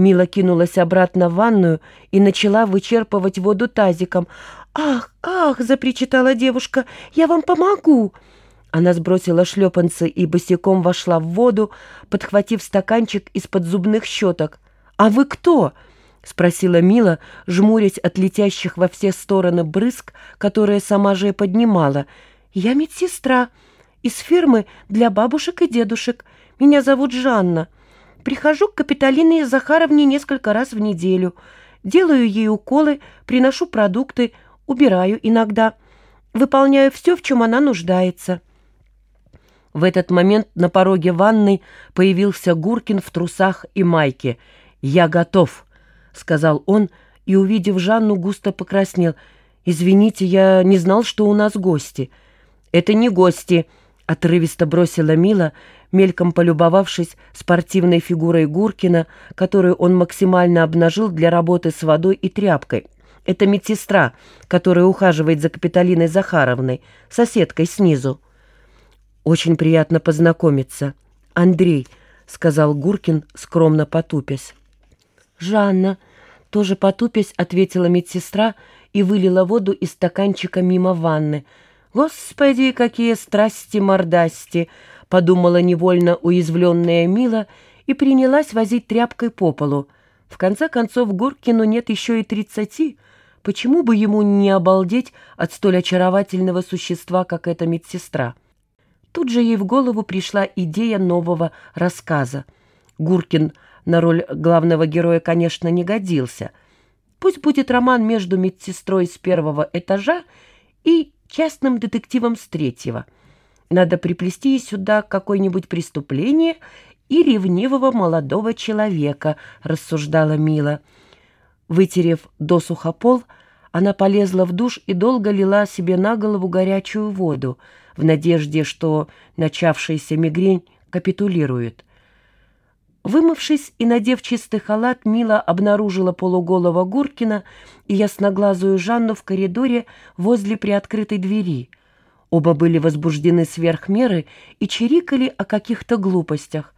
Мила кинулась обратно в ванную и начала вычерпывать воду тазиком. «Ах, ах!» — запричитала девушка. «Я вам помогу!» Она сбросила шлепанцы и босиком вошла в воду, подхватив стаканчик из-под зубных щеток. «А вы кто?» — спросила Мила, жмурясь от летящих во все стороны брызг, которые сама же и поднимала. «Я медсестра из фирмы для бабушек и дедушек. Меня зовут Жанна». Прихожу к Капитолине Захаровне несколько раз в неделю. Делаю ей уколы, приношу продукты, убираю иногда. Выполняю все, в чем она нуждается. В этот момент на пороге ванной появился Гуркин в трусах и майке. «Я готов», — сказал он, и, увидев Жанну, густо покраснел. «Извините, я не знал, что у нас гости». «Это не гости», — отрывисто бросила Мила, мельком полюбовавшись спортивной фигурой Гуркина, которую он максимально обнажил для работы с водой и тряпкой. Это медсестра, которая ухаживает за Капитолиной Захаровной, соседкой снизу. «Очень приятно познакомиться. Андрей», — сказал Гуркин, скромно потупясь. «Жанна», — тоже потупясь, ответила медсестра и вылила воду из стаканчика мимо ванны. «Господи, какие страсти-мордасти!» подумала невольно уязвленная Мила и принялась возить тряпкой по полу. В конце концов, Гуркину нет еще и тридцати. Почему бы ему не обалдеть от столь очаровательного существа, как эта медсестра? Тут же ей в голову пришла идея нового рассказа. Гуркин на роль главного героя, конечно, не годился. Пусть будет роман между медсестрой с первого этажа и частным детективом с третьего – надо приплести сюда какое-нибудь преступление и ревнивого молодого человека, рассуждала Мила. Вытерев досуха пол, она полезла в душ и долго лила себе на голову горячую воду, в надежде, что начавшаяся мигрень капитулирует. Вымывшись и надев чистый халат, Мила обнаружила полуголого Гуркина и ясноглазую Жанну в коридоре возле приоткрытой двери — Оба были возбуждены сверх меры и чирикали о каких-то глупостях.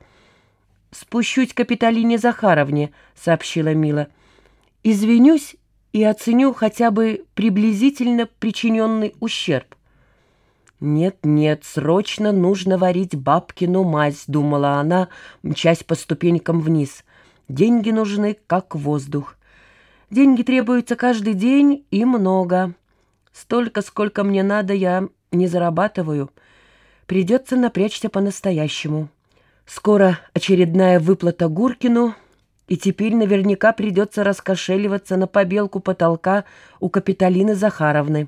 «Спущусь Капитолине Захаровне», — сообщила Мила. «Извинюсь и оценю хотя бы приблизительно причиненный ущерб». «Нет-нет, срочно нужно варить бабкину мазь», — думала она, мчась по ступенькам вниз. «Деньги нужны, как воздух. Деньги требуются каждый день и много. Столько, сколько мне надо, я не зарабатываю. Придется напрячься по-настоящему. Скоро очередная выплата Гуркину, и теперь наверняка придется раскошеливаться на побелку потолка у Капитолины Захаровны.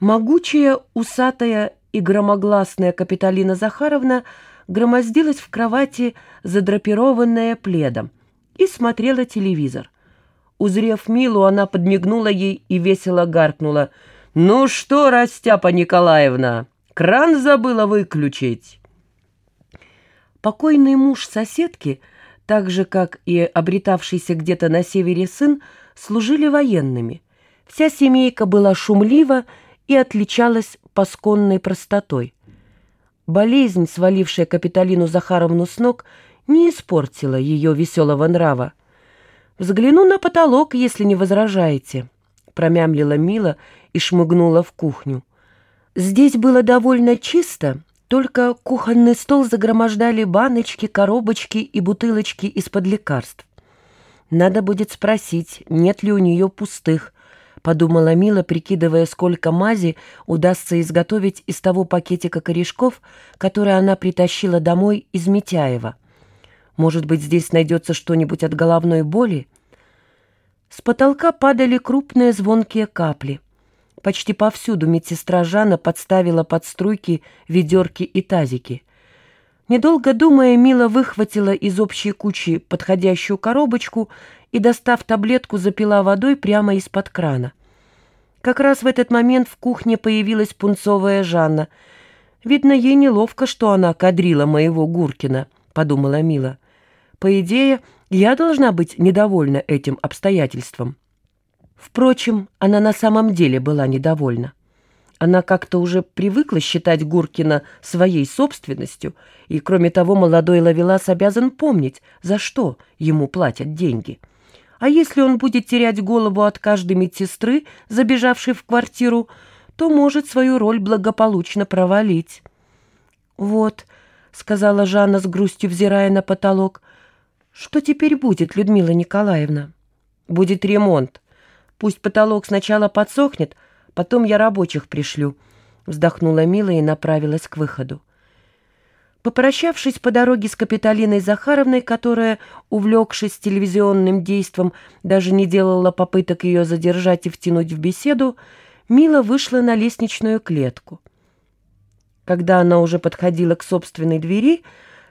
Могучая, усатая и громогласная Капитолина Захаровна громоздилась в кровати, задрапированная пледом, и смотрела телевизор. Узрев Милу, она подмигнула ей и весело гаркнула — «Ну что, Растяпа Николаевна, кран забыла выключить?» Покойный муж соседки, так же, как и обретавшийся где-то на севере сын, служили военными. Вся семейка была шумлива и отличалась пасконной простотой. Болезнь, свалившая Капитолину Захаровну с ног, не испортила ее веселого нрава. «Взгляну на потолок, если не возражаете», — промямлила Мила и шмыгнула в кухню. Здесь было довольно чисто, только кухонный стол загромождали баночки, коробочки и бутылочки из-под лекарств. «Надо будет спросить, нет ли у нее пустых», — подумала Мила, прикидывая, сколько мази удастся изготовить из того пакетика корешков, который она притащила домой из Митяева. «Может быть, здесь найдется что-нибудь от головной боли?» С потолка падали крупные звонкие капли. Почти повсюду медсестра Жанна подставила под струйки ведерки и тазики. Недолго думая, Мила выхватила из общей кучи подходящую коробочку и, достав таблетку, запила водой прямо из-под крана. Как раз в этот момент в кухне появилась пунцовая Жанна. «Видно, ей неловко, что она кадрила моего Гуркина», — подумала Мила. «По идее, я должна быть недовольна этим обстоятельством». Впрочем, она на самом деле была недовольна. Она как-то уже привыкла считать Гуркина своей собственностью, и, кроме того, молодой Лавелас обязан помнить, за что ему платят деньги. А если он будет терять голову от каждой медсестры, забежавшей в квартиру, то может свою роль благополучно провалить. «Вот», — сказала Жанна с грустью, взирая на потолок, — «что теперь будет, Людмила Николаевна?» «Будет ремонт. Пусть потолок сначала подсохнет, потом я рабочих пришлю», — вздохнула Мила и направилась к выходу. Попрощавшись по дороге с Капитолиной Захаровной, которая, увлекшись телевизионным действом, даже не делала попыток ее задержать и втянуть в беседу, Мила вышла на лестничную клетку. Когда она уже подходила к собственной двери,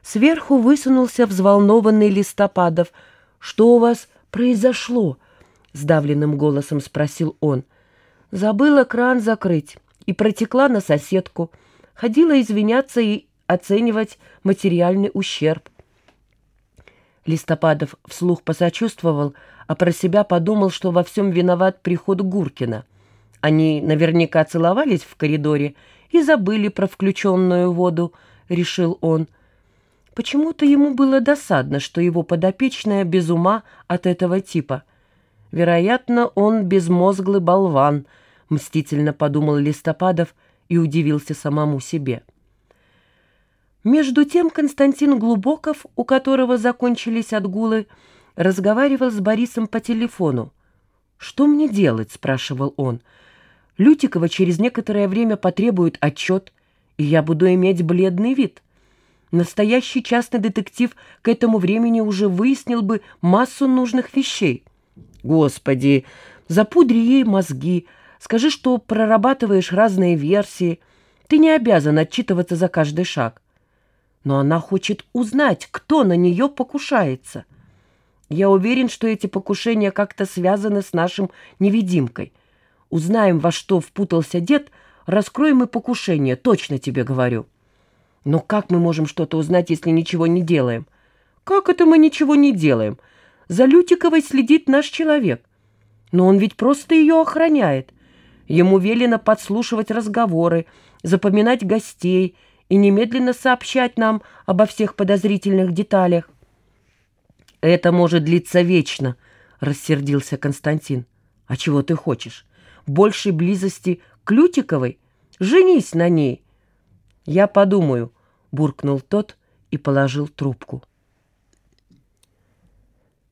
сверху высунулся взволнованный Листопадов. «Что у вас произошло?» — сдавленным голосом спросил он. «Забыла кран закрыть и протекла на соседку. Ходила извиняться и оценивать материальный ущерб. Листопадов вслух посочувствовал, а про себя подумал, что во всем виноват приход Гуркина. Они наверняка целовались в коридоре и забыли про включенную воду, решил он. Почему-то ему было досадно, что его подопечная без ума от этого типа. Вероятно, он безмозглый болван, мстительно подумал Листопадов и удивился самому себе. Между тем Константин Глубоков, у которого закончились отгулы, разговаривал с Борисом по телефону. «Что мне делать?» — спрашивал он. «Лютикова через некоторое время потребует отчет, и я буду иметь бледный вид. Настоящий частный детектив к этому времени уже выяснил бы массу нужных вещей. Господи, запудри ей мозги, скажи, что прорабатываешь разные версии. Ты не обязан отчитываться за каждый шаг но она хочет узнать, кто на нее покушается. Я уверен, что эти покушения как-то связаны с нашим невидимкой. Узнаем, во что впутался дед, раскроем и покушение, точно тебе говорю. Но как мы можем что-то узнать, если ничего не делаем? Как это мы ничего не делаем? За Лютиковой следит наш человек. Но он ведь просто ее охраняет. Ему велено подслушивать разговоры, запоминать гостей, и немедленно сообщать нам обо всех подозрительных деталях. «Это может длиться вечно», — рассердился Константин. «А чего ты хочешь? Большей близости к Лютиковой? Женись на ней!» «Я подумаю», — буркнул тот и положил трубку.